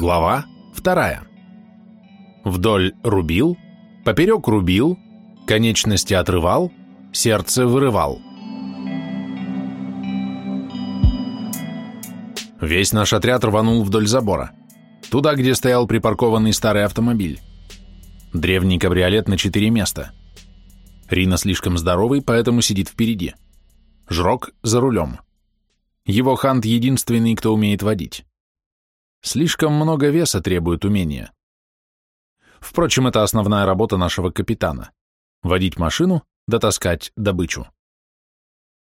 Глава вторая. Вдоль рубил, поперек рубил, конечности отрывал, сердце вырывал. Весь наш отряд рванул вдоль забора, туда, где стоял припаркованный старый автомобиль. Древний кабриолет на четыре места. Рина слишком здоровый, поэтому сидит впереди. Жрок за рулем. Его хант единственный, кто умеет водить. Слишком много веса требует умения. Впрочем, это основная работа нашего капитана — водить машину, дотаскать добычу.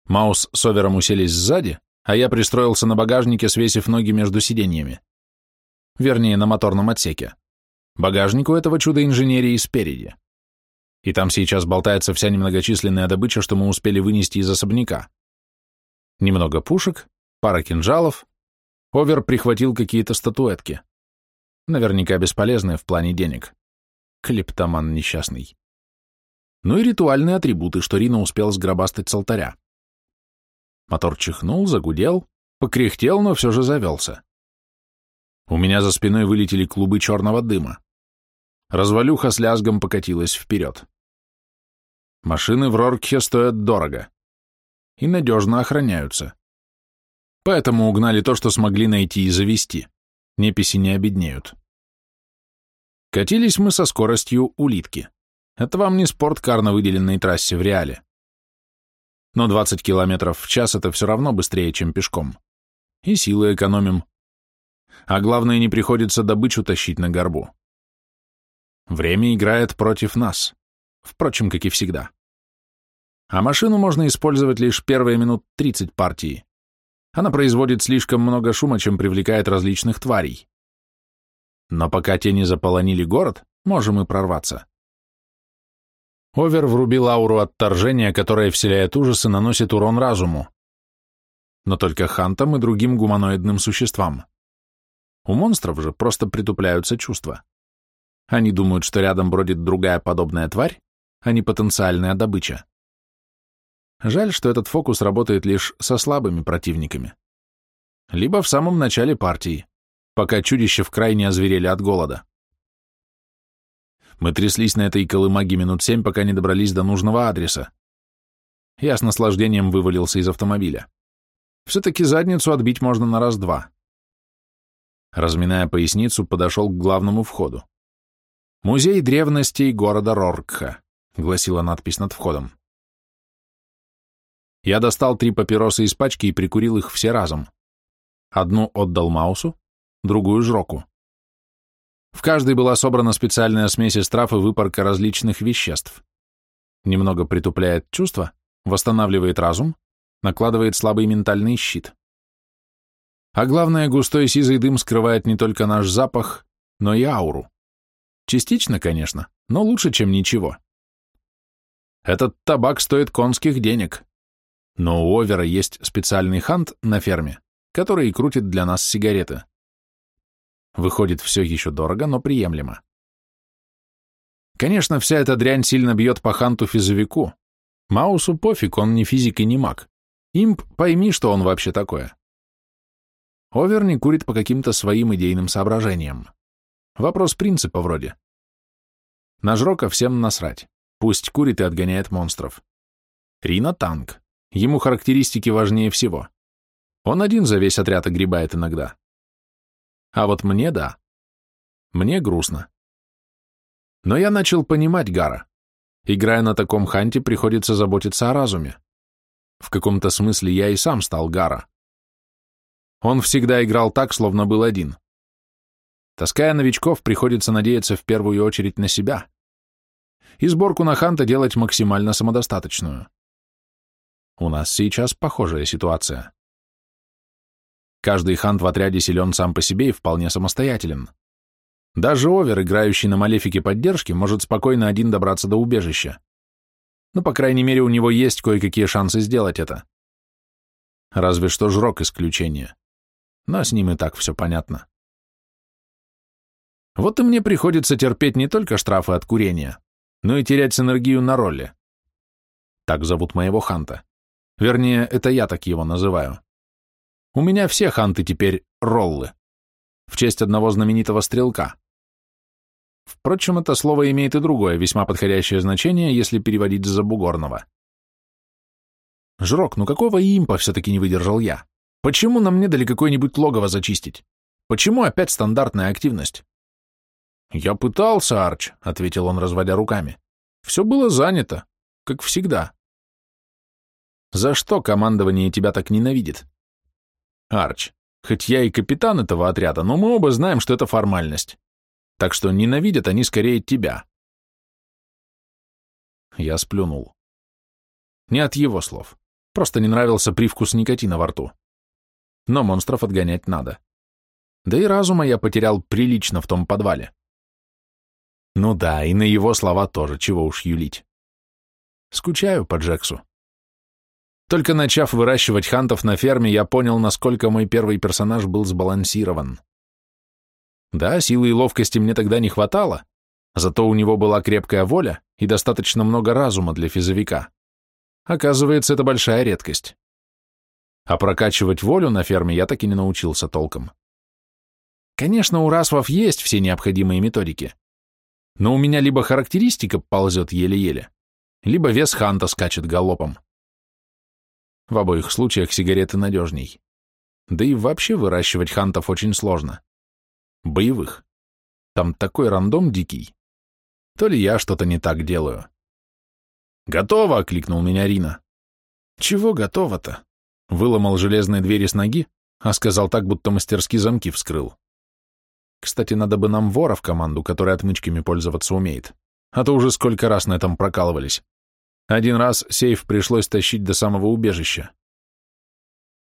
Маус с Овером уселись сзади, а я пристроился на багажнике, свесив ноги между сиденьями. Вернее, на моторном отсеке. Багажник у этого чуда инженерии спереди. И там сейчас болтается вся немногочисленная добыча, что мы успели вынести из особняка. Немного пушек, пара кинжалов, Овер прихватил какие-то статуэтки. Наверняка бесполезные в плане денег. Клептоман несчастный. Ну и ритуальные атрибуты, что Рина успел сгробастать с алтаря. Мотор чихнул, загудел, покряхтел, но все же завелся. У меня за спиной вылетели клубы черного дыма. Развалюха с лязгом покатилась вперед. Машины в Роркхе стоят дорого и надежно охраняются. Поэтому угнали то, что смогли найти и завести. Неписи не обеднеют. Катились мы со скоростью улитки. Это вам не спорткар на выделенной трассе в реале. Но 20 километров в час — это все равно быстрее, чем пешком. И силы экономим. А главное, не приходится добычу тащить на горбу. Время играет против нас. Впрочем, как и всегда. А машину можно использовать лишь первые минут 30 партии. Она производит слишком много шума, чем привлекает различных тварей. Но пока те не заполонили город, можем и прорваться. Овер врубил ауру отторжения, которая вселяет ужас и наносит урон разуму. Но только хантам и другим гуманоидным существам. У монстров же просто притупляются чувства. Они думают, что рядом бродит другая подобная тварь, а не потенциальная добыча. Жаль, что этот фокус работает лишь со слабыми противниками. Либо в самом начале партии, пока чудища в крайне озверели от голода. Мы тряслись на этой колымаге минут семь, пока не добрались до нужного адреса. Я с наслаждением вывалился из автомобиля. Все-таки задницу отбить можно на раз-два. Разминая поясницу, подошел к главному входу. «Музей древностей города Роркха», — гласила надпись над входом. Я достал три папиросы из пачки и прикурил их все разом. Одну отдал Маусу, другую — Жроку. В каждой была собрана специальная смесь из трав и выпарка различных веществ. Немного притупляет чувства, восстанавливает разум, накладывает слабый ментальный щит. А главное, густой сизый дым скрывает не только наш запах, но и ауру. Частично, конечно, но лучше, чем ничего. Этот табак стоит конских денег. Но у Овера есть специальный хант на ферме, который и крутит для нас сигареты. Выходит, все еще дорого, но приемлемо. Конечно, вся эта дрянь сильно бьет по ханту-физовику. Маусу пофиг, он ни физик и не маг. Имп, пойми, что он вообще такое. Овер не курит по каким-то своим идейным соображениям. Вопрос принципа вроде. На жрока всем насрать. Пусть курит и отгоняет монстров. Рина танк. Ему характеристики важнее всего. Он один за весь отряд огребает иногда. А вот мне да. Мне грустно. Но я начал понимать Гара. Играя на таком ханте, приходится заботиться о разуме. В каком-то смысле я и сам стал Гара. Он всегда играл так, словно был один. Таская новичков, приходится надеяться в первую очередь на себя. И сборку на ханта делать максимально самодостаточную. У нас сейчас похожая ситуация. Каждый хант в отряде силен сам по себе и вполне самостоятелен. Даже овер, играющий на малефике поддержки, может спокойно один добраться до убежища. Но, по крайней мере, у него есть кое-какие шансы сделать это. Разве что жрок исключение. Но с ним и так все понятно. Вот и мне приходится терпеть не только штрафы от курения, но и терять синергию на роли. Так зовут моего ханта. Вернее, это я так его называю. У меня все ханты теперь роллы. в честь одного знаменитого стрелка. Впрочем, это слово имеет и другое, весьма подходящее значение, если переводить с забугорного. Жрок, ну какого импа все-таки не выдержал я? Почему нам не дали какое-нибудь логово зачистить? Почему опять стандартная активность? Я пытался, Арч, — ответил он, разводя руками. Все было занято, как всегда. За что командование тебя так ненавидит? Арч, хоть я и капитан этого отряда, но мы оба знаем, что это формальность. Так что ненавидят они скорее тебя. Я сплюнул. Не от его слов. Просто не нравился привкус никотина во рту. Но монстров отгонять надо. Да и разума я потерял прилично в том подвале. Ну да, и на его слова тоже, чего уж юлить. Скучаю по Джексу. Только начав выращивать хантов на ферме, я понял, насколько мой первый персонаж был сбалансирован. Да, силы и ловкости мне тогда не хватало, зато у него была крепкая воля и достаточно много разума для физовика. Оказывается, это большая редкость. А прокачивать волю на ферме я так и не научился толком. Конечно, у расвов есть все необходимые методики, но у меня либо характеристика ползет еле-еле, либо вес ханта скачет галопом. В обоих случаях сигареты надежней. Да и вообще выращивать хантов очень сложно. Боевых. Там такой рандом дикий. То ли я что-то не так делаю. «Готово!» — окликнул меня Рина. «Чего готово-то?» Выломал железные двери с ноги, а сказал так, будто мастерски замки вскрыл. Кстати, надо бы нам вора в команду, который отмычками пользоваться умеет. А то уже сколько раз на этом прокалывались. Один раз сейф пришлось тащить до самого убежища.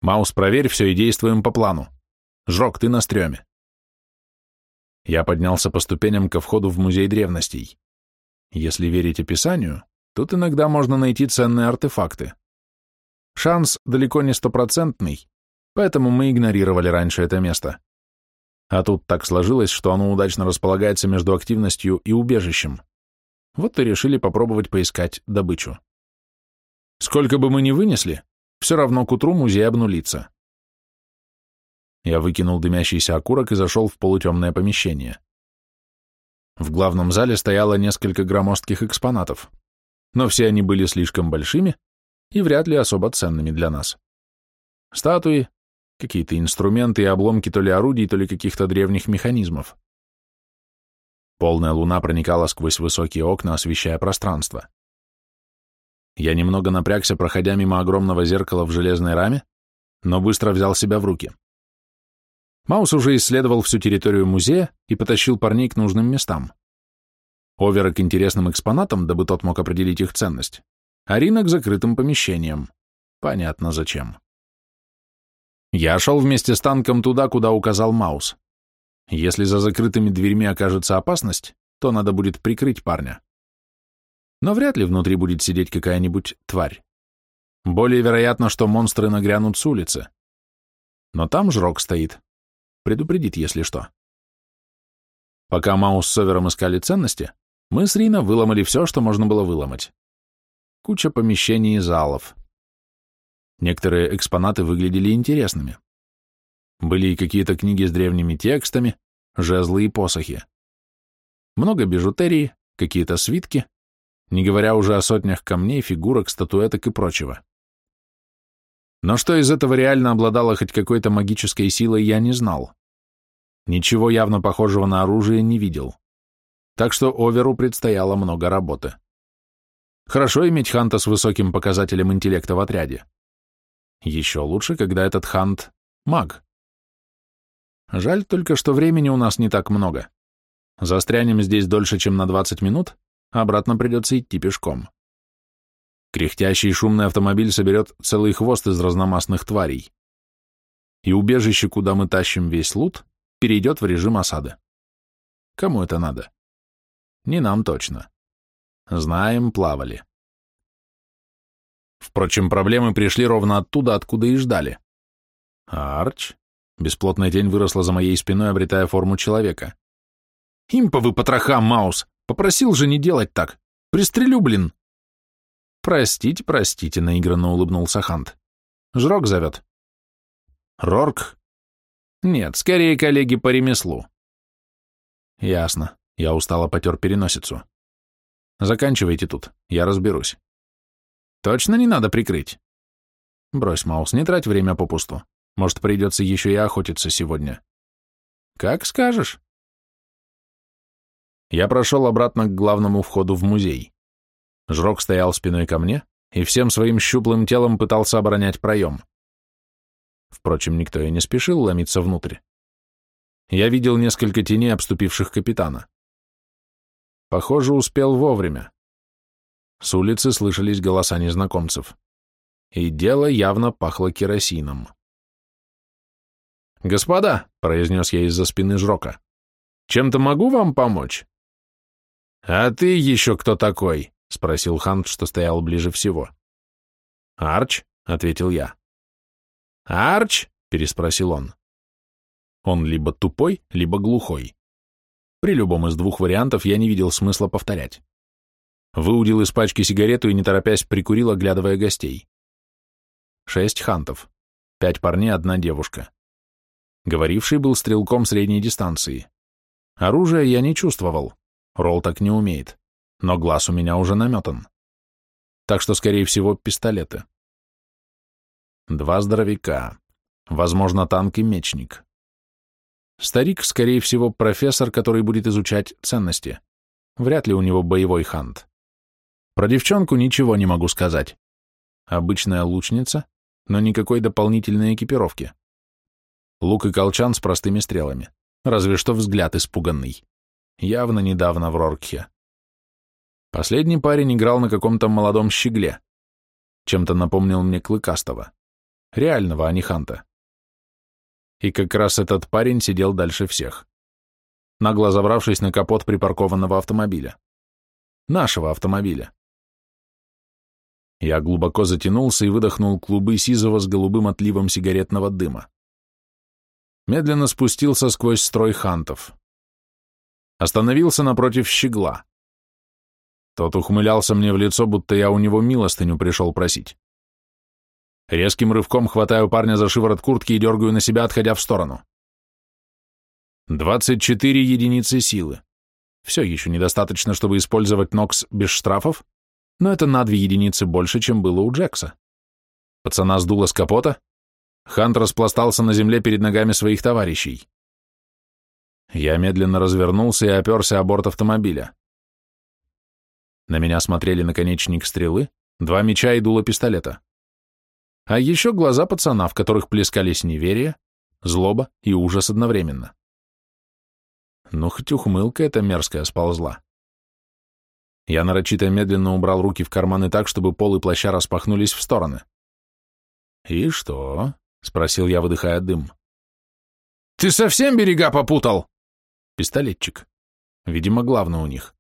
Маус, проверь все и действуем по плану. Жрок, ты на стреме. Я поднялся по ступеням ко входу в музей древностей. Если верить описанию, тут иногда можно найти ценные артефакты. Шанс далеко не стопроцентный, поэтому мы игнорировали раньше это место. А тут так сложилось, что оно удачно располагается между активностью и убежищем. Вот и решили попробовать поискать добычу. Сколько бы мы ни вынесли, все равно к утру музей обнулится. Я выкинул дымящийся окурок и зашел в полутемное помещение. В главном зале стояло несколько громоздких экспонатов, но все они были слишком большими и вряд ли особо ценными для нас. Статуи, какие-то инструменты и обломки то ли орудий, то ли каких-то древних механизмов. Полная луна проникала сквозь высокие окна, освещая пространство. Я немного напрягся, проходя мимо огромного зеркала в железной раме, но быстро взял себя в руки. Маус уже исследовал всю территорию музея и потащил парней к нужным местам. Овера к интересным экспонатам, дабы тот мог определить их ценность, а Рина к закрытым помещениям. Понятно зачем. Я шел вместе с танком туда, куда указал Маус. Если за закрытыми дверьми окажется опасность, то надо будет прикрыть парня. Но вряд ли внутри будет сидеть какая-нибудь тварь. Более вероятно, что монстры нагрянут с улицы. Но там жрок стоит. Предупредит, если что. Пока Маус с Совером искали ценности, мы с Рина выломали все, что можно было выломать. Куча помещений и залов. Некоторые экспонаты выглядели интересными. Были и какие-то книги с древними текстами, жезлы и посохи. Много бижутерии, какие-то свитки, не говоря уже о сотнях камней, фигурок, статуэток и прочего. Но что из этого реально обладало хоть какой-то магической силой, я не знал. Ничего явно похожего на оружие не видел. Так что Оверу предстояло много работы. Хорошо иметь ханта с высоким показателем интеллекта в отряде. Еще лучше, когда этот хант — маг. Жаль только, что времени у нас не так много. Застрянем здесь дольше, чем на 20 минут, а обратно придется идти пешком. Кряхтящий шумный автомобиль соберет целый хвост из разномастных тварей. И убежище, куда мы тащим весь лут, перейдет в режим осады. Кому это надо? Не нам точно. Знаем, плавали. Впрочем, проблемы пришли ровно оттуда, откуда и ждали. Арч? Бесплотная тень выросла за моей спиной, обретая форму человека. «Имповый потроха, Маус! Попросил же не делать так! Пристрелю, блин!» «Простите, простите», — наигранно улыбнулся Хант. «Жрок зовет». «Рорк?» Нет, скорее коллеги по ремеслу. Ясно. Я устало потер переносицу. Заканчивайте тут, я разберусь. Точно не надо прикрыть? Брось, Маус, не трать время попусту. Может, придется еще и охотиться сегодня. Как скажешь. Я прошел обратно к главному входу в музей. Жрок стоял спиной ко мне и всем своим щуплым телом пытался оборонять проем. Впрочем, никто и не спешил ломиться внутрь. Я видел несколько теней, обступивших капитана. Похоже, успел вовремя. С улицы слышались голоса незнакомцев. И дело явно пахло керосином. «Господа», — произнес я из-за спины Жрока, — «чем-то могу вам помочь?» «А ты еще кто такой?» — спросил Хант, что стоял ближе всего. «Арч», — ответил я. «Арч?» — переспросил он. Он либо тупой, либо глухой. При любом из двух вариантов я не видел смысла повторять. Выудил из пачки сигарету и, не торопясь, прикурил, оглядывая гостей. Шесть хантов. Пять парней, одна девушка. Говоривший был стрелком средней дистанции. Оружия я не чувствовал. Ролл так не умеет. Но глаз у меня уже наметан. Так что, скорее всего, пистолеты. Два здоровяка. Возможно, танк и мечник. Старик, скорее всего, профессор, который будет изучать ценности. Вряд ли у него боевой хант. Про девчонку ничего не могу сказать. Обычная лучница, но никакой дополнительной экипировки. Лук и колчан с простыми стрелами. Разве что взгляд испуганный. Явно недавно в Роркхе. Последний парень играл на каком-то молодом щегле. Чем-то напомнил мне Клыкастого. Реального, а не Ханта. И как раз этот парень сидел дальше всех, нагло забравшись на капот припаркованного автомобиля. Нашего автомобиля. Я глубоко затянулся и выдохнул клубы сизого с голубым отливом сигаретного дыма. Медленно спустился сквозь строй хантов. Остановился напротив щегла. Тот ухмылялся мне в лицо, будто я у него милостыню пришел просить. Резким рывком хватаю парня за шиворот куртки и дергаю на себя, отходя в сторону. 24 единицы силы. Все еще недостаточно, чтобы использовать Нокс без штрафов, но это на две единицы больше, чем было у Джекса. Пацана сдуло с капота. Хант распластался на земле перед ногами своих товарищей. Я медленно развернулся и оперся о борт автомобиля. На меня смотрели наконечник стрелы, два меча и дуло пистолета. А еще глаза пацана, в которых плескались неверие, злоба и ужас одновременно. Ну, хоть ухмылка эта мерзкая сползла. Я нарочито медленно убрал руки в карманы так, чтобы полы плаща распахнулись в стороны. «И что?» — спросил я, выдыхая дым. «Ты совсем берега попутал?» Пистолетчик. Видимо, главное у них.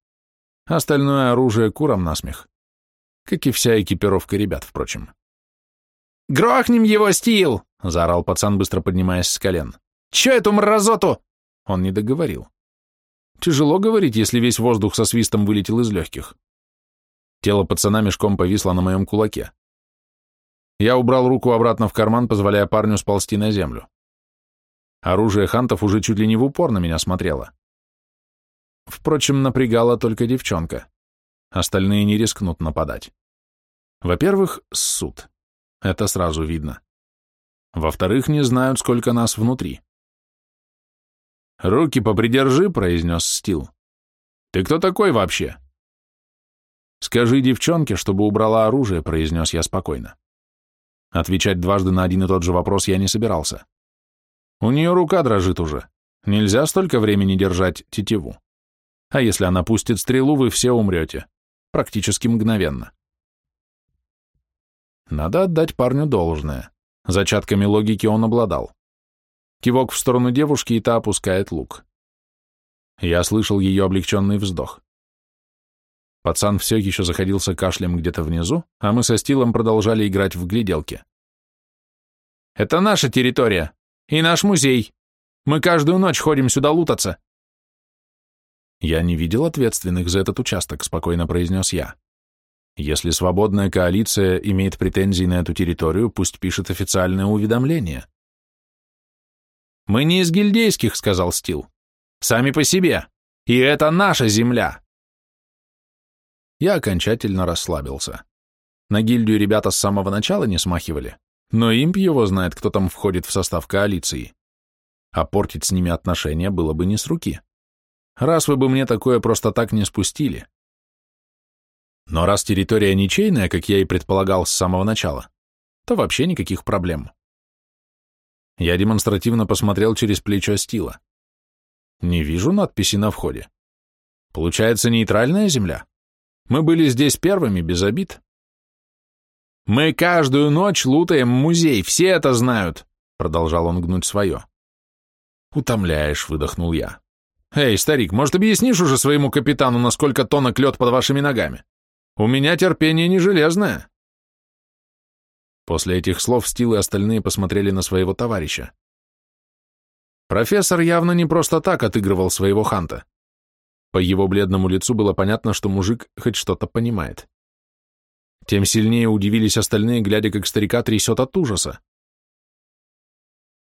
Остальное оружие курам насмех. Как и вся экипировка ребят, впрочем. «Грохнем его, Стил!» — заорал пацан, быстро поднимаясь с колен. «Че эту мразоту?» Он не договорил. Тяжело говорить, если весь воздух со свистом вылетел из легких. Тело пацана мешком повисло на моем кулаке. Я убрал руку обратно в карман, позволяя парню сползти на землю. Оружие хантов уже чуть ли не в упор на меня смотрело. Впрочем, напрягала только девчонка. Остальные не рискнут нападать. Во-первых, суд. Это сразу видно. Во-вторых, не знают, сколько нас внутри. «Руки попридержи», — произнес Стил. «Ты кто такой вообще?» «Скажи девчонке, чтобы убрала оружие», — произнес я спокойно. Отвечать дважды на один и тот же вопрос я не собирался. У нее рука дрожит уже. Нельзя столько времени держать тетиву. А если она пустит стрелу, вы все умрете. Практически мгновенно. Надо отдать парню должное. Зачатками логики он обладал. Кивок в сторону девушки, и та опускает лук. Я слышал ее облегченный вздох. Пацан все еще заходился кашлем где-то внизу, а мы со Стилом продолжали играть в гляделки. «Это наша территория и наш музей. Мы каждую ночь ходим сюда лутаться». «Я не видел ответственных за этот участок», — спокойно произнес я. Если свободная коалиция имеет претензии на эту территорию, пусть пишет официальное уведомление. «Мы не из гильдейских», — сказал Стил. «Сами по себе. И это наша земля». Я окончательно расслабился. На гильдию ребята с самого начала не смахивали, но имп его знает, кто там входит в состав коалиции. А портить с ними отношения было бы не с руки. Раз вы бы мне такое просто так не спустили. Но раз территория ничейная, как я и предполагал с самого начала, то вообще никаких проблем. Я демонстративно посмотрел через плечо Стила. Не вижу надписи на входе. Получается, нейтральная земля? Мы были здесь первыми, без обид. Мы каждую ночь лутаем музей, все это знают, продолжал он гнуть свое. Утомляешь, выдохнул я. Эй, старик, может, объяснишь уже своему капитану, насколько тонок лед под вашими ногами? У меня терпение не железное. После этих слов Стил и остальные посмотрели на своего товарища. Профессор явно не просто так отыгрывал своего ханта. По его бледному лицу было понятно, что мужик хоть что-то понимает. Тем сильнее удивились остальные, глядя, как старика трясет от ужаса.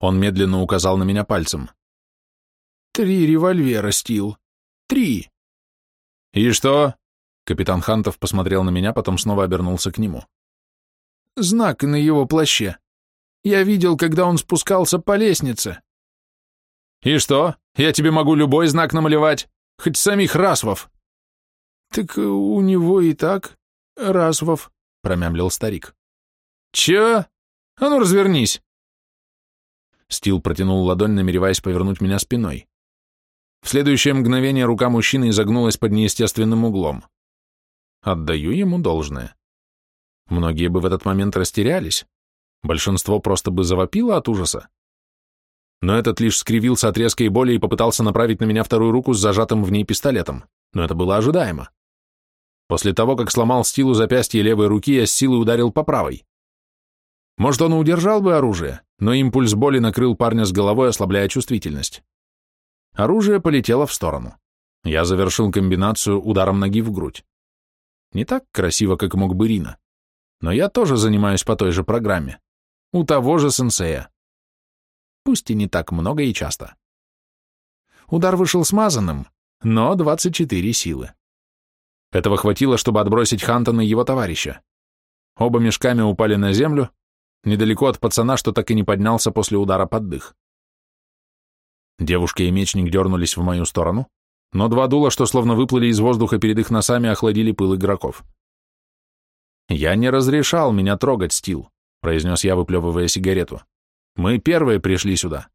Он медленно указал на меня пальцем. «Три револьвера, Стил. Три!» «И что?» Капитан Хантов посмотрел на меня, потом снова обернулся к нему знак на его плаще. Я видел, когда он спускался по лестнице. И что? Я тебе могу любой знак намалевать, хоть самих расвов. Так у него и так расвов, промямлил старик. Че? А ну развернись. Стил протянул ладонь, намереваясь повернуть меня спиной. В следующее мгновение рука мужчины изогнулась под неестественным углом. Отдаю ему должное. Многие бы в этот момент растерялись. Большинство просто бы завопило от ужаса. Но этот лишь скривился от резкой боли и попытался направить на меня вторую руку с зажатым в ней пистолетом. Но это было ожидаемо. После того, как сломал стилу запястья левой руки, я с силой ударил по правой. Может, он удержал бы оружие, но импульс боли накрыл парня с головой, ослабляя чувствительность. Оружие полетело в сторону. Я завершил комбинацию ударом ноги в грудь. Не так красиво, как мог бы Рина но я тоже занимаюсь по той же программе. У того же сенсея. Пусть и не так много и часто. Удар вышел смазанным, но 24 силы. Этого хватило, чтобы отбросить Хантона и его товарища. Оба мешками упали на землю, недалеко от пацана, что так и не поднялся после удара под дых. Девушка и мечник дернулись в мою сторону, но два дула, что словно выплыли из воздуха перед их носами, охладили пыл игроков. «Я не разрешал меня трогать, Стил», — произнес я, выплевывая сигарету. «Мы первые пришли сюда.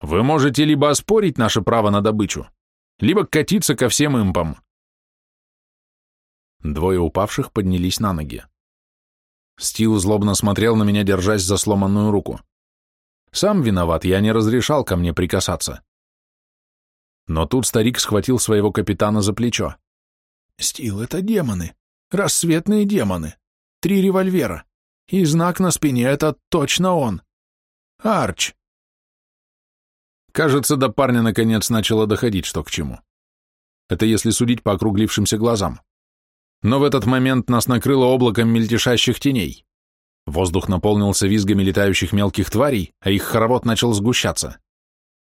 Вы можете либо оспорить наше право на добычу, либо катиться ко всем импам». Двое упавших поднялись на ноги. Стил злобно смотрел на меня, держась за сломанную руку. Сам виноват, я не разрешал ко мне прикасаться. Но тут старик схватил своего капитана за плечо. «Стил, это демоны, рассветные демоны. Три револьвера. И знак на спине — это точно он. Арч. Кажется, до парня наконец начало доходить, что к чему. Это если судить по округлившимся глазам. Но в этот момент нас накрыло облаком мельтешащих теней. Воздух наполнился визгами летающих мелких тварей, а их хоровод начал сгущаться.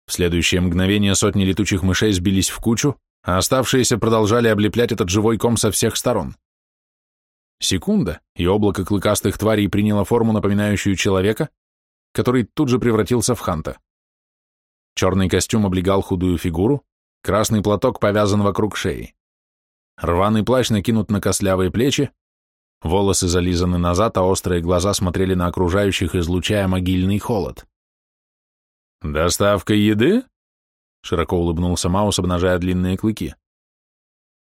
В следующее мгновение сотни летучих мышей сбились в кучу, а оставшиеся продолжали облеплять этот живой ком со всех сторон. Секунда, и облако клыкастых тварей приняло форму, напоминающую человека, который тут же превратился в ханта. Черный костюм облегал худую фигуру, красный платок повязан вокруг шеи. Рваный плащ накинут на костлявые плечи, волосы зализаны назад, а острые глаза смотрели на окружающих, излучая могильный холод. «Доставка еды?» — широко улыбнулся Маус, обнажая длинные клыки.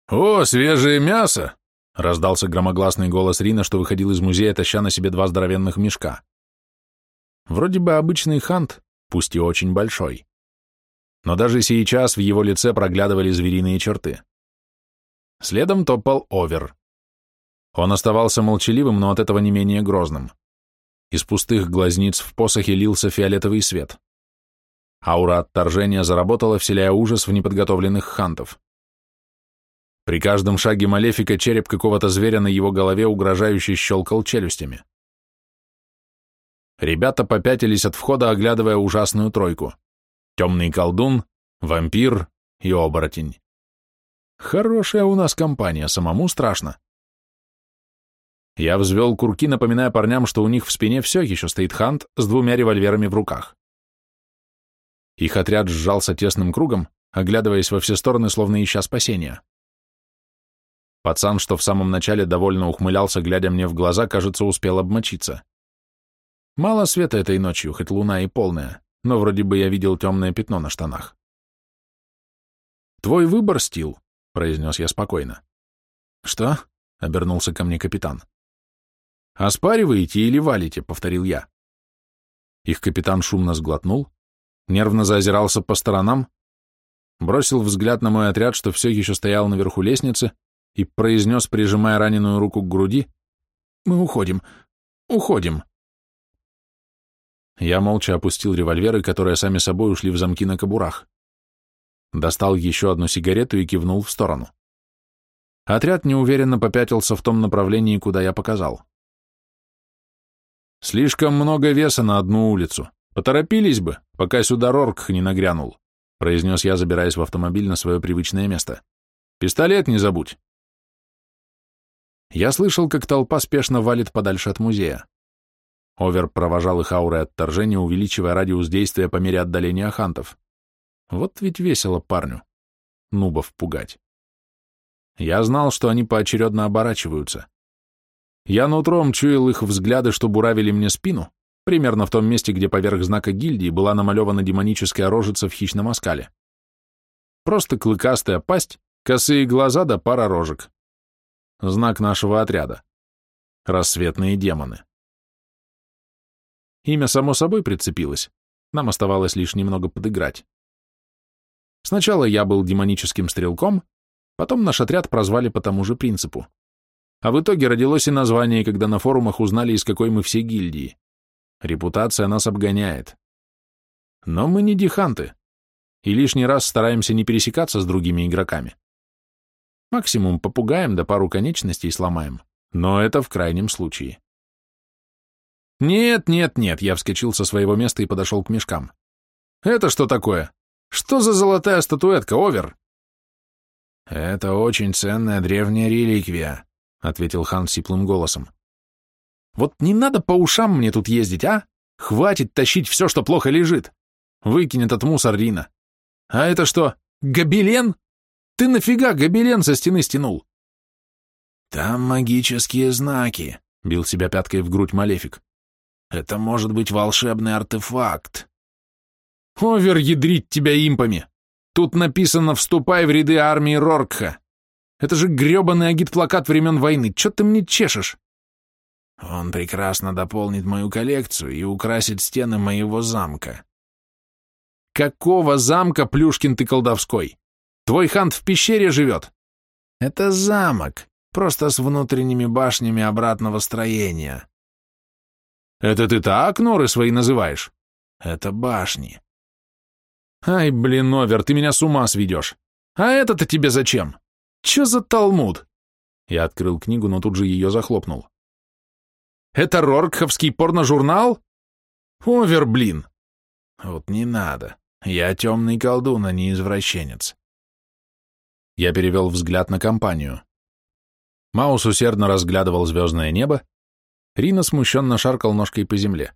«О, свежее мясо! Раздался громогласный голос Рина, что выходил из музея, таща на себе два здоровенных мешка. Вроде бы обычный хант, пусть и очень большой. Но даже сейчас в его лице проглядывали звериные черты. Следом топал Овер. Он оставался молчаливым, но от этого не менее грозным. Из пустых глазниц в посохе лился фиолетовый свет. Аура отторжения заработала, вселяя ужас в неподготовленных хантов. При каждом шаге Малефика череп какого-то зверя на его голове угрожающе щелкал челюстями. Ребята попятились от входа, оглядывая ужасную тройку. Темный колдун, вампир и оборотень. Хорошая у нас компания, самому страшно. Я взвел курки, напоминая парням, что у них в спине все еще стоит Хант с двумя револьверами в руках. Их отряд сжался тесным кругом, оглядываясь во все стороны, словно ища спасения. Пацан, что в самом начале довольно ухмылялся, глядя мне в глаза, кажется, успел обмочиться. Мало света этой ночью, хоть луна и полная, но вроде бы я видел темное пятно на штанах. «Твой выбор, Стил», — произнес я спокойно. «Что?» — обернулся ко мне капитан. «Оспариваете или валите?» — повторил я. Их капитан шумно сглотнул, нервно заозирался по сторонам, бросил взгляд на мой отряд, что все еще стоял наверху лестницы, и произнес, прижимая раненую руку к груди, «Мы уходим, уходим». Я молча опустил револьверы, которые сами собой ушли в замки на кобурах. Достал еще одну сигарету и кивнул в сторону. Отряд неуверенно попятился в том направлении, куда я показал. «Слишком много веса на одну улицу. Поторопились бы, пока сюда Рорк не нагрянул», произнес я, забираясь в автомобиль на свое привычное место. «Пистолет не забудь». Я слышал, как толпа спешно валит подальше от музея. Овер провожал их аурой отторжения, увеличивая радиус действия по мере отдаления хантов. Вот ведь весело парню. Нубов пугать. Я знал, что они поочередно оборачиваются. Я нутром чуял их взгляды, что буравили мне спину, примерно в том месте, где поверх знака гильдии была намалевана демоническая рожица в хищном оскале. Просто клыкастая пасть, косые глаза да пара рожек. Знак нашего отряда. Рассветные демоны. Имя само собой прицепилось. Нам оставалось лишь немного подыграть. Сначала я был демоническим стрелком, потом наш отряд прозвали по тому же принципу. А в итоге родилось и название, когда на форумах узнали, из какой мы все гильдии. Репутация нас обгоняет. Но мы не диханты, и лишний раз стараемся не пересекаться с другими игроками. Максимум попугаем да пару конечностей сломаем, но это в крайнем случае. «Нет, нет, нет», — я вскочил со своего места и подошел к мешкам. «Это что такое? Что за золотая статуэтка, Овер?» «Это очень ценная древняя реликвия», — ответил хан сиплым голосом. «Вот не надо по ушам мне тут ездить, а? Хватит тащить все, что плохо лежит. Выкинь этот мусор, Рина. А это что, гобелен?» Ты нафига гобелен со стены стянул? Там магические знаки, бил себя пяткой в грудь Малефик. Это может быть волшебный артефакт. Овер ядрить тебя импами. Тут написано «Вступай в ряды армии Роркха». Это же гребаный агит-плакат времен войны. Че ты мне чешешь? Он прекрасно дополнит мою коллекцию и украсит стены моего замка. Какого замка, Плюшкин ты колдовской? Твой хант в пещере живет. Это замок, просто с внутренними башнями обратного строения. Это ты так норы свои называешь? Это башни. Ай, блин, Овер, ты меня с ума сведешь. А это-то тебе зачем? Че за талмуд? Я открыл книгу, но тут же ее захлопнул. Это Роркховский порножурнал? Овер, блин. Вот не надо. Я темный колдун, а не извращенец. Я перевел взгляд на компанию. Маус усердно разглядывал звездное небо, Рина смущенно шаркал ножкой по земле.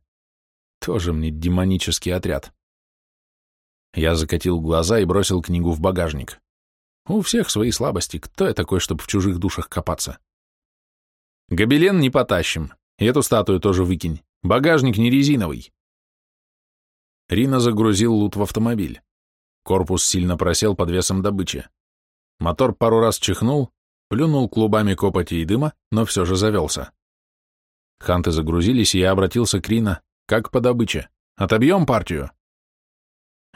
Тоже мне демонический отряд. Я закатил глаза и бросил книгу в багажник. У всех свои слабости, кто я такой, чтобы в чужих душах копаться? Гобелен не потащим, и эту статую тоже выкинь, багажник не резиновый. Рина загрузил лут в автомобиль. Корпус сильно просел под весом добычи. Мотор пару раз чихнул, плюнул клубами копоти и дыма, но все же завелся. Ханты загрузились, и я обратился к Рина, как по добыче. Отобьем партию?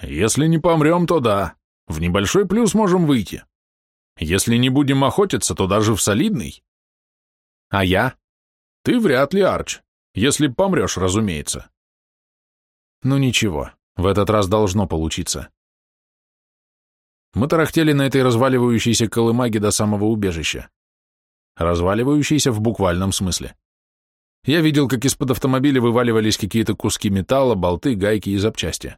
Если не помрем, то да. В небольшой плюс можем выйти. Если не будем охотиться, то даже в солидный. А я? Ты вряд ли, Арч. Если помрешь, разумеется. Ну ничего, в этот раз должно получиться. Мы тарахтели на этой разваливающейся колымаге до самого убежища. Разваливающейся в буквальном смысле. Я видел, как из-под автомобиля вываливались какие-то куски металла, болты, гайки и запчасти.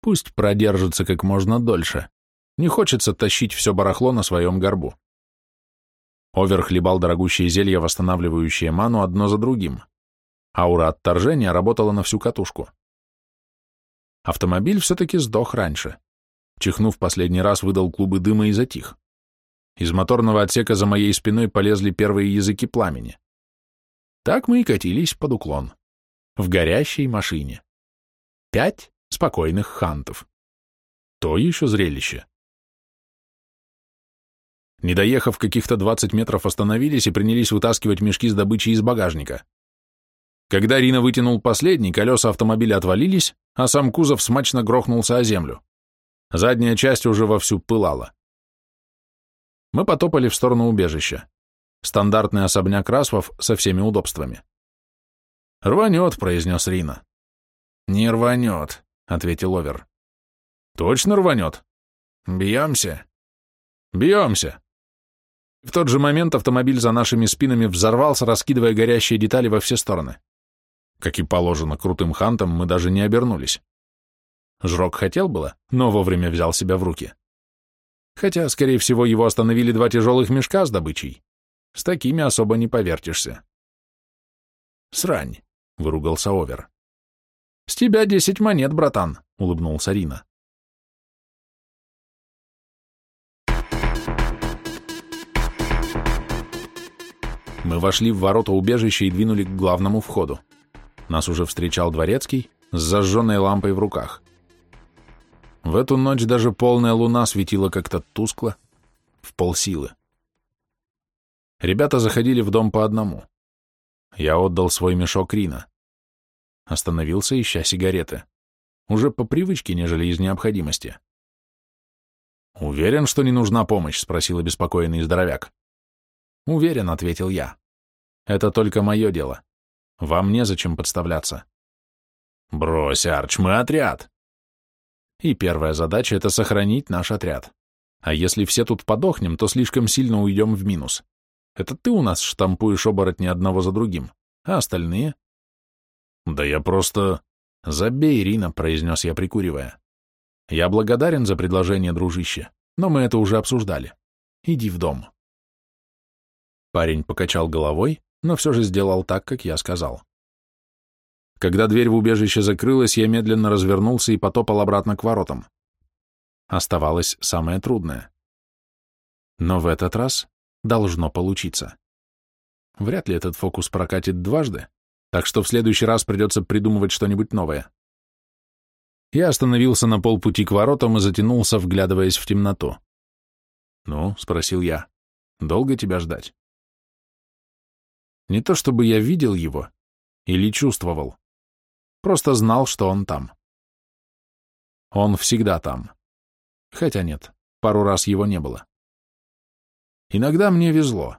Пусть продержится как можно дольше. Не хочется тащить все барахло на своем горбу. Овер хлебал дорогущие зелья, восстанавливающие ману, одно за другим. Аура отторжения работала на всю катушку. Автомобиль все-таки сдох раньше. Чихнув последний раз, выдал клубы дыма и затих. Из моторного отсека за моей спиной полезли первые языки пламени. Так мы и катились под уклон. В горящей машине. Пять спокойных хантов. То еще зрелище. Не доехав каких-то 20 метров, остановились и принялись вытаскивать мешки с добычей из багажника. Когда Рина вытянул последний, колеса автомобиля отвалились, а сам кузов смачно грохнулся о землю. Задняя часть уже вовсю пылала. Мы потопали в сторону убежища. Стандартный особняк Расвов со всеми удобствами. «Рванет», — произнес Рина. «Не рванет», — ответил Овер. «Точно рванет?» «Бьемся?» «Бьемся!» В тот же момент автомобиль за нашими спинами взорвался, раскидывая горящие детали во все стороны. Как и положено крутым хантам, мы даже не обернулись. Жрок хотел было, но вовремя взял себя в руки. Хотя, скорее всего, его остановили два тяжелых мешка с добычей. С такими особо не повертишься. «Срань», — выругался Овер. «С тебя десять монет, братан», — улыбнулся Рина. Мы вошли в ворота убежища и двинули к главному входу. Нас уже встречал дворецкий с зажженной лампой в руках. В эту ночь даже полная луна светила как-то тускло, в полсилы. Ребята заходили в дом по одному. Я отдал свой мешок Рина. Остановился, ища сигареты. Уже по привычке, нежели из необходимости. «Уверен, что не нужна помощь?» — спросил обеспокоенный здоровяк. «Уверен», — ответил я. «Это только мое дело. Вам незачем подставляться». «Брось, Арч, мы отряд». И первая задача — это сохранить наш отряд. А если все тут подохнем, то слишком сильно уйдем в минус. Это ты у нас штампуешь оборотни одного за другим, а остальные? Да я просто... Забей, Ирина, произнес я, прикуривая. Я благодарен за предложение, дружище, но мы это уже обсуждали. Иди в дом. Парень покачал головой, но все же сделал так, как я сказал. Когда дверь в убежище закрылась, я медленно развернулся и потопал обратно к воротам. Оставалось самое трудное. Но в этот раз должно получиться. Вряд ли этот фокус прокатит дважды, так что в следующий раз придется придумывать что-нибудь новое. Я остановился на полпути к воротам и затянулся, вглядываясь в темноту. «Ну?» — спросил я. «Долго тебя ждать?» Не то чтобы я видел его или чувствовал, просто знал, что он там. Он всегда там. Хотя нет, пару раз его не было. Иногда мне везло.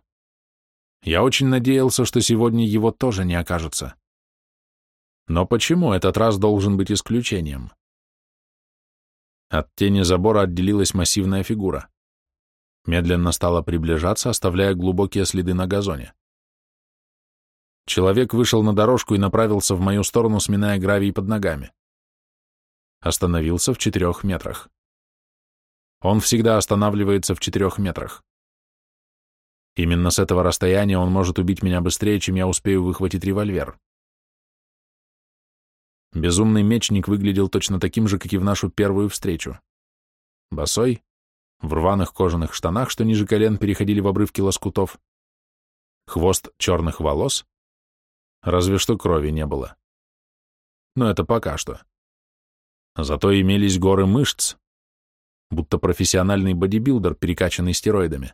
Я очень надеялся, что сегодня его тоже не окажется. Но почему этот раз должен быть исключением? От тени забора отделилась массивная фигура. Медленно стала приближаться, оставляя глубокие следы на газоне. Человек вышел на дорожку и направился в мою сторону, сминая гравий под ногами. Остановился в четырех метрах. Он всегда останавливается в четырех метрах. Именно с этого расстояния он может убить меня быстрее, чем я успею выхватить револьвер. Безумный мечник выглядел точно таким же, как и в нашу первую встречу. Босой, в рваных кожаных штанах, что ниже колен переходили в обрывки лоскутов, хвост черных волос, разве что крови не было. Но это пока что. Зато имелись горы мышц, будто профессиональный бодибилдер, перекачанный стероидами.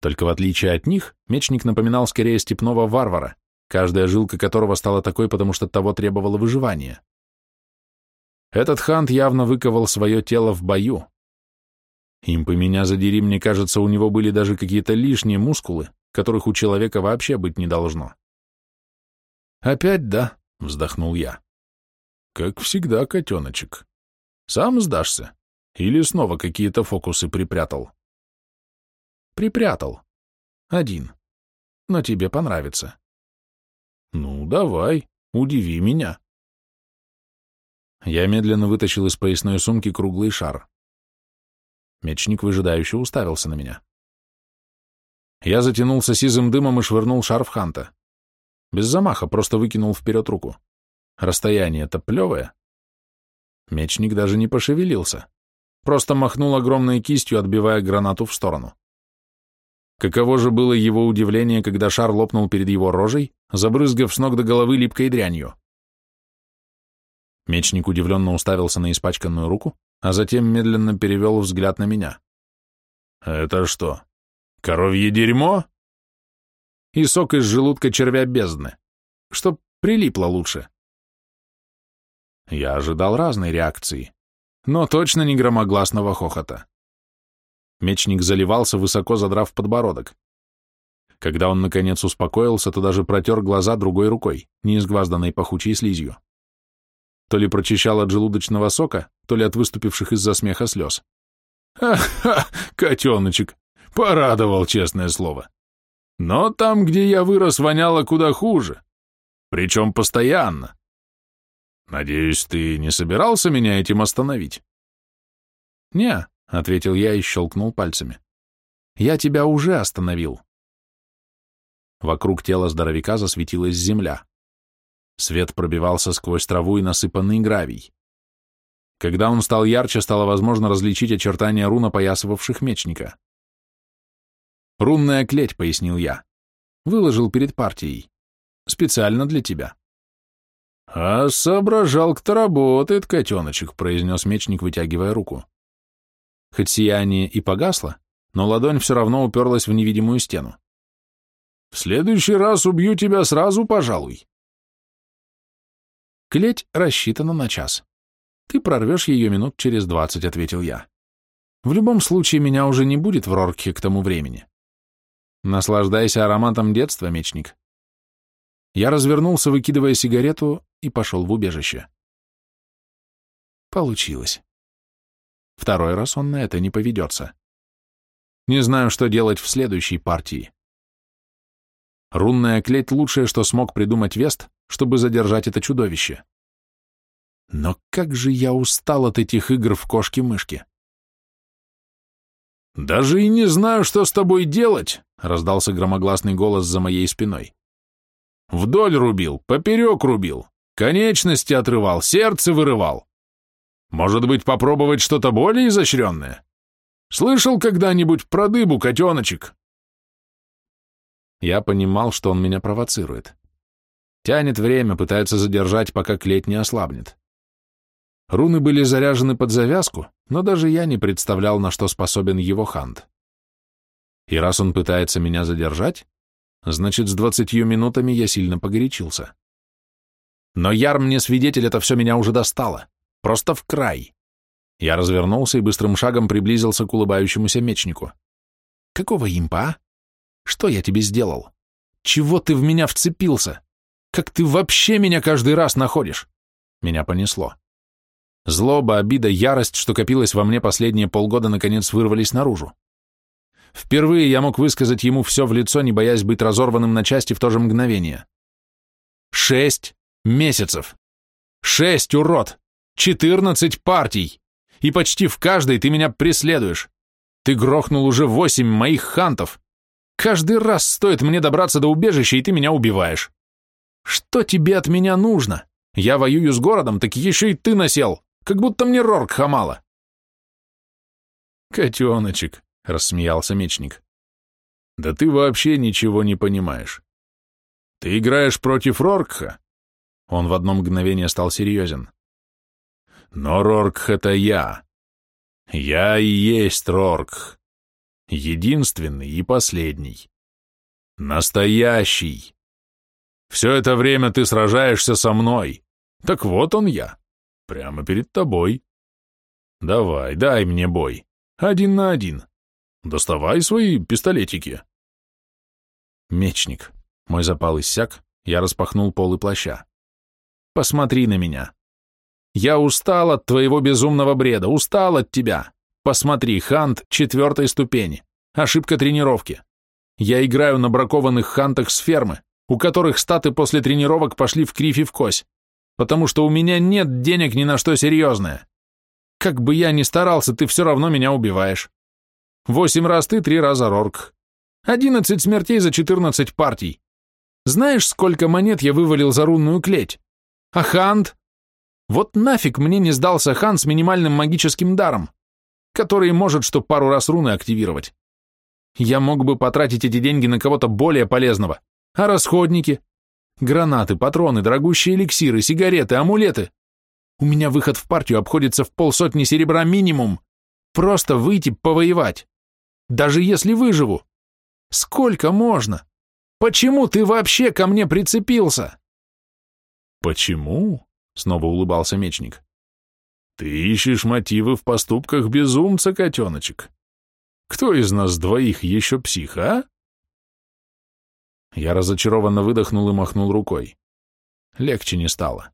Только в отличие от них, мечник напоминал скорее степного варвара, каждая жилка которого стала такой, потому что того требовало выживания. Этот хант явно выковал свое тело в бою. Им по меня задери, мне кажется, у него были даже какие-то лишние мускулы, которых у человека вообще быть не должно. «Опять да», — вздохнул я. «Как всегда, котеночек. Сам сдашься? Или снова какие-то фокусы припрятал?» «Припрятал. Один. Но тебе понравится». «Ну, давай, удиви меня». Я медленно вытащил из поясной сумки круглый шар. Мечник выжидающе уставился на меня. Я затянулся сизым дымом и швырнул шар в Ханта. Без замаха, просто выкинул вперед руку. Расстояние-то плевое. Мечник даже не пошевелился. Просто махнул огромной кистью, отбивая гранату в сторону. Каково же было его удивление, когда шар лопнул перед его рожей, забрызгав с ног до головы липкой дрянью. Мечник удивленно уставился на испачканную руку, а затем медленно перевел взгляд на меня. «Это что, коровье дерьмо?» «И сок из желудка червя бездны. Чтоб прилипло лучше». Я ожидал разной реакции, но точно не громогласного хохота. Мечник заливался, высоко задрав подбородок. Когда он, наконец, успокоился, то даже протер глаза другой рукой, не изгвазданной пахучей слизью. То ли прочищал от желудочного сока, то ли от выступивших из-за смеха слез. «Ха-ха, котеночек, порадовал, честное слово. Но там, где я вырос, воняло куда хуже. Причем постоянно. Надеюсь, ты не собирался меня этим остановить?» «Не», — ответил я и щелкнул пальцами. «Я тебя уже остановил». Вокруг тела здоровяка засветилась земля. Свет пробивался сквозь траву и насыпанный гравий. Когда он стал ярче, стало возможно различить очертания рун, опоясывавших мечника. «Рунная клеть», — пояснил я. «Выложил перед партией. Специально для тебя». «А соображал-то работает, котеночек», — произнес мечник, вытягивая руку. Хоть сияние и погасло, но ладонь все равно уперлась в невидимую стену. «В следующий раз убью тебя сразу, пожалуй». Клеть рассчитана на час. Ты прорвешь ее минут через двадцать, ответил я. В любом случае, меня уже не будет в Рорке к тому времени. Наслаждайся ароматом детства, мечник. Я развернулся, выкидывая сигарету, и пошел в убежище. Получилось. Второй раз он на это не поведется. Не знаю, что делать в следующей партии. Рунная клеть — лучшее, что смог придумать Вест, чтобы задержать это чудовище. Но как же я устал от этих игр в кошки-мышки. «Даже и не знаю, что с тобой делать», — раздался громогласный голос за моей спиной. «Вдоль рубил, поперек рубил, конечности отрывал, сердце вырывал. Может быть, попробовать что-то более изощренное? Слышал когда-нибудь про дыбу, котеночек?» Я понимал, что он меня провоцирует. Тянет время, пытается задержать, пока клеть не ослабнет. Руны были заряжены под завязку, но даже я не представлял, на что способен его хант. И раз он пытается меня задержать, значит, с двадцатью минутами я сильно погорячился. Но Яр мне свидетель, это все меня уже достало. Просто в край. Я развернулся и быстрым шагом приблизился к улыбающемуся мечнику. «Какого импа, а? Что я тебе сделал? Чего ты в меня вцепился? Как ты вообще меня каждый раз находишь?» Меня понесло. Злоба, обида, ярость, что копилось во мне последние полгода, наконец вырвались наружу. Впервые я мог высказать ему все в лицо, не боясь быть разорванным на части в то же мгновение. Шесть месяцев. Шесть, урод! Четырнадцать партий! И почти в каждой ты меня преследуешь. Ты грохнул уже восемь моих хантов. Каждый раз стоит мне добраться до убежища, и ты меня убиваешь. Что тебе от меня нужно? Я воюю с городом, так еще и ты насел. Как будто мне Рорк хамала. Котеночек, рассмеялся мечник. Да ты вообще ничего не понимаешь. Ты играешь против Роркха? Он в одно мгновение стал серьезен. Но Роркх — это я. Я и есть Роркх. Единственный и последний. Настоящий. Все это время ты сражаешься со мной. Так вот он я. Прямо перед тобой. Давай, дай мне бой. Один на один. Доставай свои пистолетики. Мечник. Мой запал иссяк, я распахнул полы плаща. Посмотри на меня. Я устал от твоего безумного бреда, устал от тебя. Посмотри, хант четвертой ступени. Ошибка тренировки. Я играю на бракованных хантах с фермы, у которых статы после тренировок пошли в кривь и в кось. потому что у меня нет денег ни на что серьезное. Как бы я ни старался, ты все равно меня убиваешь. Восемь раз ты, три раза Рорк. Одиннадцать смертей за четырнадцать партий. Знаешь, сколько монет я вывалил за рунную клеть? А Хант? Вот нафиг мне не сдался Хан с минимальным магическим даром, который может что пару раз руны активировать. Я мог бы потратить эти деньги на кого-то более полезного. А расходники? Гранаты, патроны, дорогущие эликсиры, сигареты, амулеты. У меня выход в партию обходится в полсотни серебра минимум. Просто выйти повоевать. Даже если выживу. Сколько можно? Почему ты вообще ко мне прицепился? Почему? Снова улыбался мечник. Ты ищешь мотивы в поступках безумца, котеночек. Кто из нас двоих еще псих, а? Я разочарованно выдохнул и махнул рукой. Легче не стало.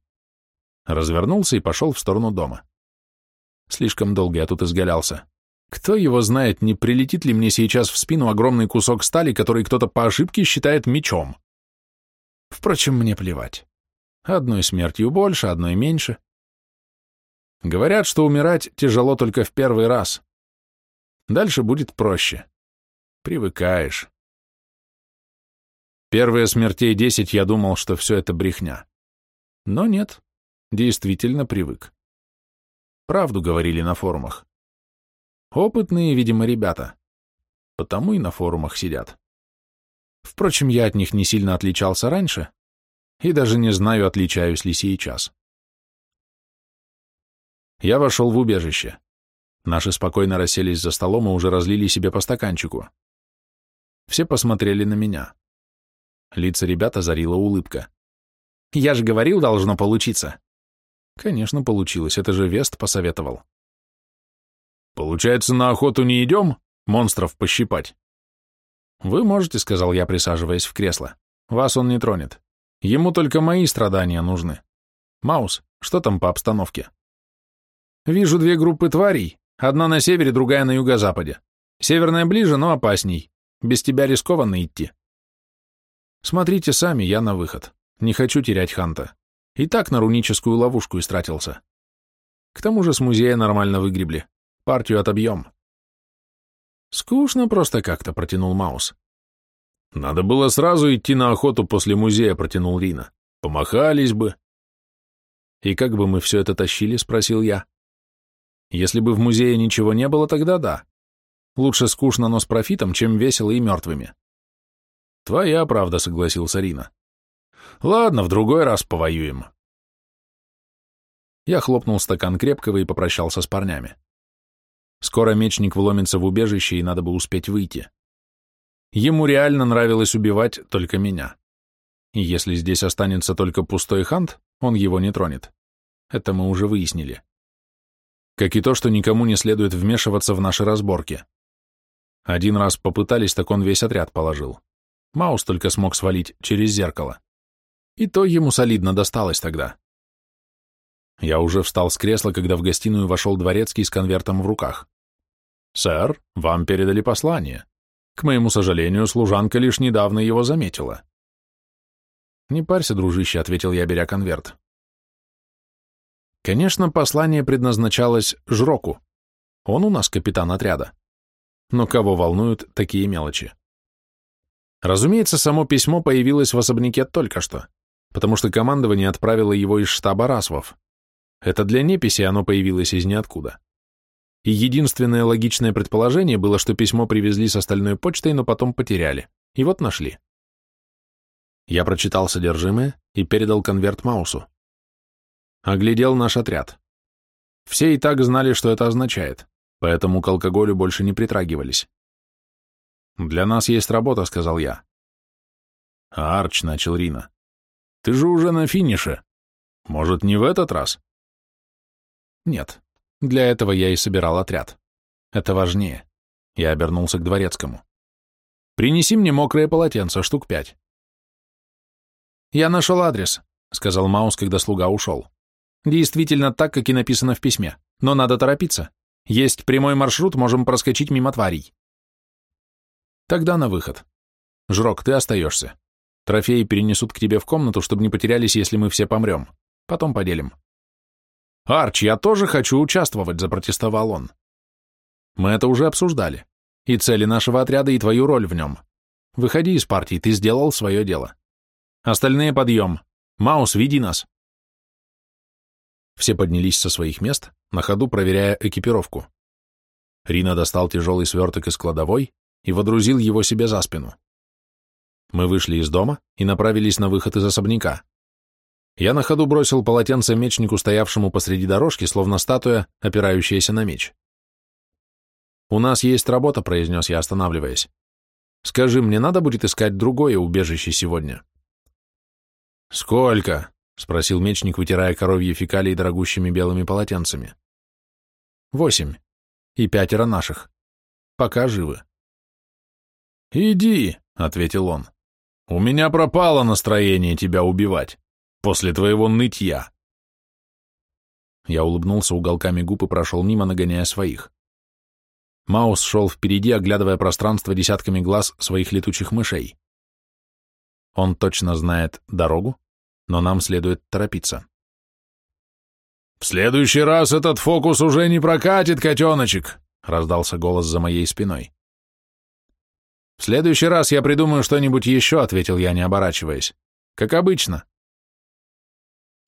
Развернулся и пошел в сторону дома. Слишком долго я тут изгалялся. Кто его знает, не прилетит ли мне сейчас в спину огромный кусок стали, который кто-то по ошибке считает мечом. Впрочем, мне плевать. Одной смертью больше, одной меньше. Говорят, что умирать тяжело только в первый раз. Дальше будет проще. Привыкаешь. Первые смертей десять я думал, что все это брехня. Но нет, действительно привык. Правду говорили на форумах. Опытные, видимо, ребята. Потому и на форумах сидят. Впрочем, я от них не сильно отличался раньше, и даже не знаю, отличаюсь ли сейчас. Я вошел в убежище. Наши спокойно расселись за столом и уже разлили себе по стаканчику. Все посмотрели на меня. Лица ребят озарила улыбка. «Я же говорил, должно получиться». «Конечно, получилось, это же Вест посоветовал». «Получается, на охоту не идем? Монстров пощипать?» «Вы можете», — сказал я, присаживаясь в кресло. «Вас он не тронет. Ему только мои страдания нужны. Маус, что там по обстановке?» «Вижу две группы тварей. Одна на севере, другая на юго-западе. Северная ближе, но опасней. Без тебя рискованно идти. Смотрите сами, я на выход. Не хочу терять Ханта. И так на руническую ловушку истратился. К тому же с музея нормально выгребли. Партию отобьем. Скучно просто как-то, протянул Маус. Надо было сразу идти на охоту после музея, протянул Рина. Помахались бы. И как бы мы все это тащили, спросил я. Если бы в музее ничего не было, тогда да. Лучше скучно, но с профитом, чем весело и мертвыми. Твоя правда, согласился Рина. Ладно, в другой раз повоюем. Я хлопнул стакан крепкого и попрощался с парнями. Скоро мечник вломится в убежище, и надо бы успеть выйти. Ему реально нравилось убивать только меня. И если здесь останется только пустой хант, он его не тронет. Это мы уже выяснили. Как и то, что никому не следует вмешиваться в наши разборки. Один раз попытались, так он весь отряд положил. Маус только смог свалить через зеркало. И то ему солидно досталось тогда. Я уже встал с кресла, когда в гостиную вошел дворецкий с конвертом в руках. «Сэр, вам передали послание. К моему сожалению, служанка лишь недавно его заметила». «Не парься, дружище», — ответил я, беря конверт. Конечно, послание предназначалось Жроку. Он у нас капитан отряда. Но кого волнуют такие мелочи? Разумеется, само письмо появилось в особняке только что, потому что командование отправило его из штаба Расвов. Это для неписи оно появилось из ниоткуда. И единственное логичное предположение было, что письмо привезли с остальной почтой, но потом потеряли. И вот нашли. Я прочитал содержимое и передал конверт Маусу. Оглядел наш отряд. Все и так знали, что это означает, поэтому к алкоголю больше не притрагивались. «Для нас есть работа», — сказал я. «Арч», — начал Рина. «Ты же уже на финише. Может, не в этот раз?» «Нет, для этого я и собирал отряд. Это важнее». Я обернулся к дворецкому. «Принеси мне мокрое полотенце, штук пять». «Я нашел адрес», — сказал Маус, когда слуга ушел. «Действительно так, как и написано в письме. Но надо торопиться. Есть прямой маршрут, можем проскочить мимо тварей». Тогда на выход. Жрок, ты остаешься. Трофеи перенесут к тебе в комнату, чтобы не потерялись, если мы все помрем. Потом поделим. Арч, я тоже хочу участвовать, запротестовал он. Мы это уже обсуждали. И цели нашего отряда, и твою роль в нем. Выходи из партии, ты сделал свое дело. Остальные подъем. Маус, веди нас. Все поднялись со своих мест, на ходу проверяя экипировку. Рина достал тяжелый сверток из кладовой и водрузил его себе за спину. Мы вышли из дома и направились на выход из особняка. Я на ходу бросил полотенце мечнику, стоявшему посреди дорожки, словно статуя, опирающаяся на меч. «У нас есть работа», — произнес я, останавливаясь. «Скажи, мне надо будет искать другое убежище сегодня?» «Сколько?» — спросил мечник, вытирая коровьи фекалии дорогущими белыми полотенцами. «Восемь. И пятеро наших. Пока живы». «Иди», — ответил он. «У меня пропало настроение тебя убивать после твоего нытья». Я улыбнулся уголками губ и прошел мимо, нагоняя своих. Маус шел впереди, оглядывая пространство десятками глаз своих летучих мышей. Он точно знает дорогу, но нам следует торопиться. «В следующий раз этот фокус уже не прокатит, котеночек!» — раздался голос за моей спиной. «В следующий раз я придумаю что-нибудь еще», — ответил я, не оборачиваясь. «Как обычно».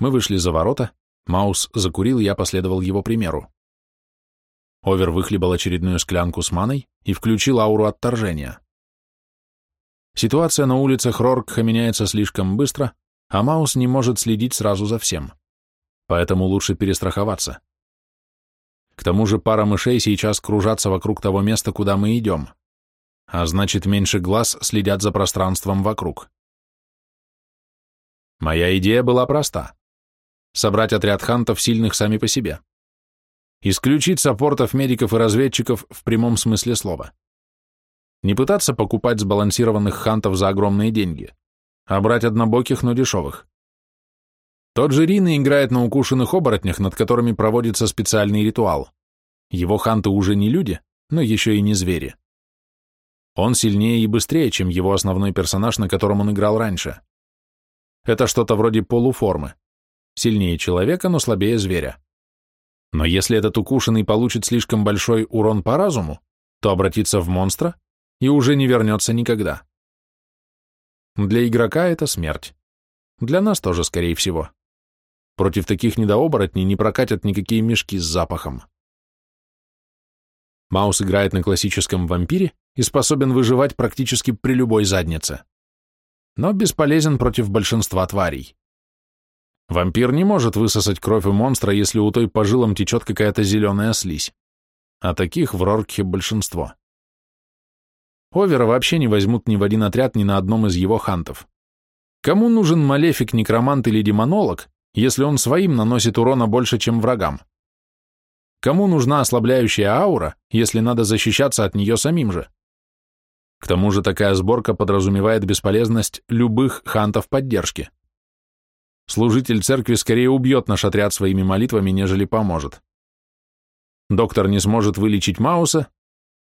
Мы вышли за ворота, Маус закурил, я последовал его примеру. Овер выхлебал очередную склянку с маной и включил ауру отторжения. Ситуация на улицах Роркха меняется слишком быстро, а Маус не может следить сразу за всем. Поэтому лучше перестраховаться. К тому же пара мышей сейчас кружатся вокруг того места, куда мы идем. А значит, меньше глаз следят за пространством вокруг. Моя идея была проста. Собрать отряд хантов, сильных сами по себе. Исключить саппортов, медиков и разведчиков в прямом смысле слова. Не пытаться покупать сбалансированных хантов за огромные деньги, а брать однобоких, но дешевых. Тот же Рина играет на укушенных оборотнях, над которыми проводится специальный ритуал. Его ханты уже не люди, но еще и не звери. Он сильнее и быстрее, чем его основной персонаж, на котором он играл раньше. Это что-то вроде полуформы. Сильнее человека, но слабее зверя. Но если этот укушенный получит слишком большой урон по разуму, то обратится в монстра и уже не вернется никогда. Для игрока это смерть. Для нас тоже, скорее всего. Против таких недооборотней не прокатят никакие мешки с запахом. Маус играет на классическом вампире и способен выживать практически при любой заднице. Но бесполезен против большинства тварей. Вампир не может высосать кровь у монстра, если у той по жилам течет какая-то зеленая слизь. А таких в Роркхе большинство. Овера вообще не возьмут ни в один отряд, ни на одном из его хантов. Кому нужен малефик, некромант или демонолог, если он своим наносит урона больше, чем врагам? Кому нужна ослабляющая аура, если надо защищаться от нее самим же? К тому же такая сборка подразумевает бесполезность любых хантов поддержки. Служитель церкви скорее убьет наш отряд своими молитвами, нежели поможет. Доктор не сможет вылечить Мауса,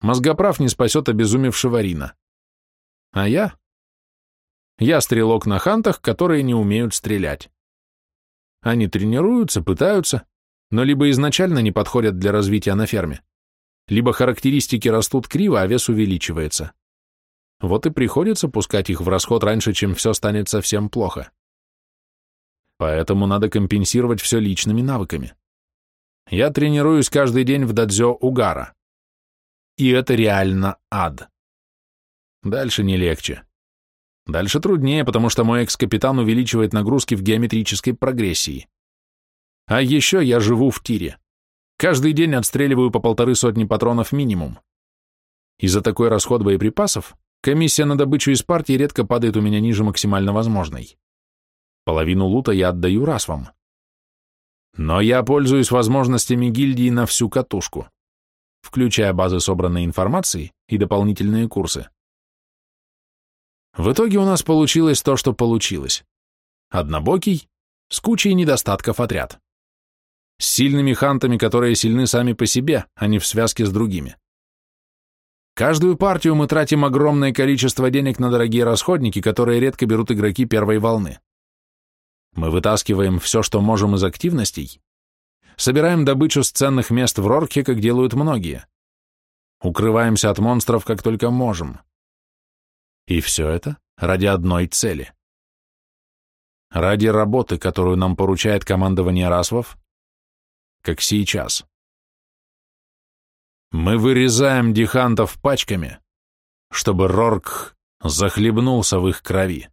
мозгоправ не спасет обезумевшего Рина. А я? Я стрелок на хантах, которые не умеют стрелять. Они тренируются, пытаются, но либо изначально не подходят для развития на ферме, либо характеристики растут криво, а вес увеличивается. Вот и приходится пускать их в расход раньше, чем все станет совсем плохо. Поэтому надо компенсировать все личными навыками. Я тренируюсь каждый день в дадзё Угара. И это реально ад. Дальше не легче. Дальше труднее, потому что мой экс-капитан увеличивает нагрузки в геометрической прогрессии. А еще я живу в тире. Каждый день отстреливаю по полторы сотни патронов минимум. И за такой расход боеприпасов комиссия на добычу из партии редко падает у меня ниже максимально возможной. Половину лута я отдаю расвам. Но я пользуюсь возможностями гильдии на всю катушку, включая базы собранной информации и дополнительные курсы. В итоге у нас получилось то, что получилось. Однобокий, с кучей недостатков отряд. С сильными хантами, которые сильны сами по себе, а не в связке с другими. Каждую партию мы тратим огромное количество денег на дорогие расходники, которые редко берут игроки первой волны. Мы вытаскиваем все, что можем из активностей, собираем добычу с ценных мест в Рорке, как делают многие. Укрываемся от монстров, как только можем. И все это ради одной цели. Ради работы, которую нам поручает командование Расвов, как сейчас. Мы вырезаем дихантов пачками, чтобы Рорк захлебнулся в их крови.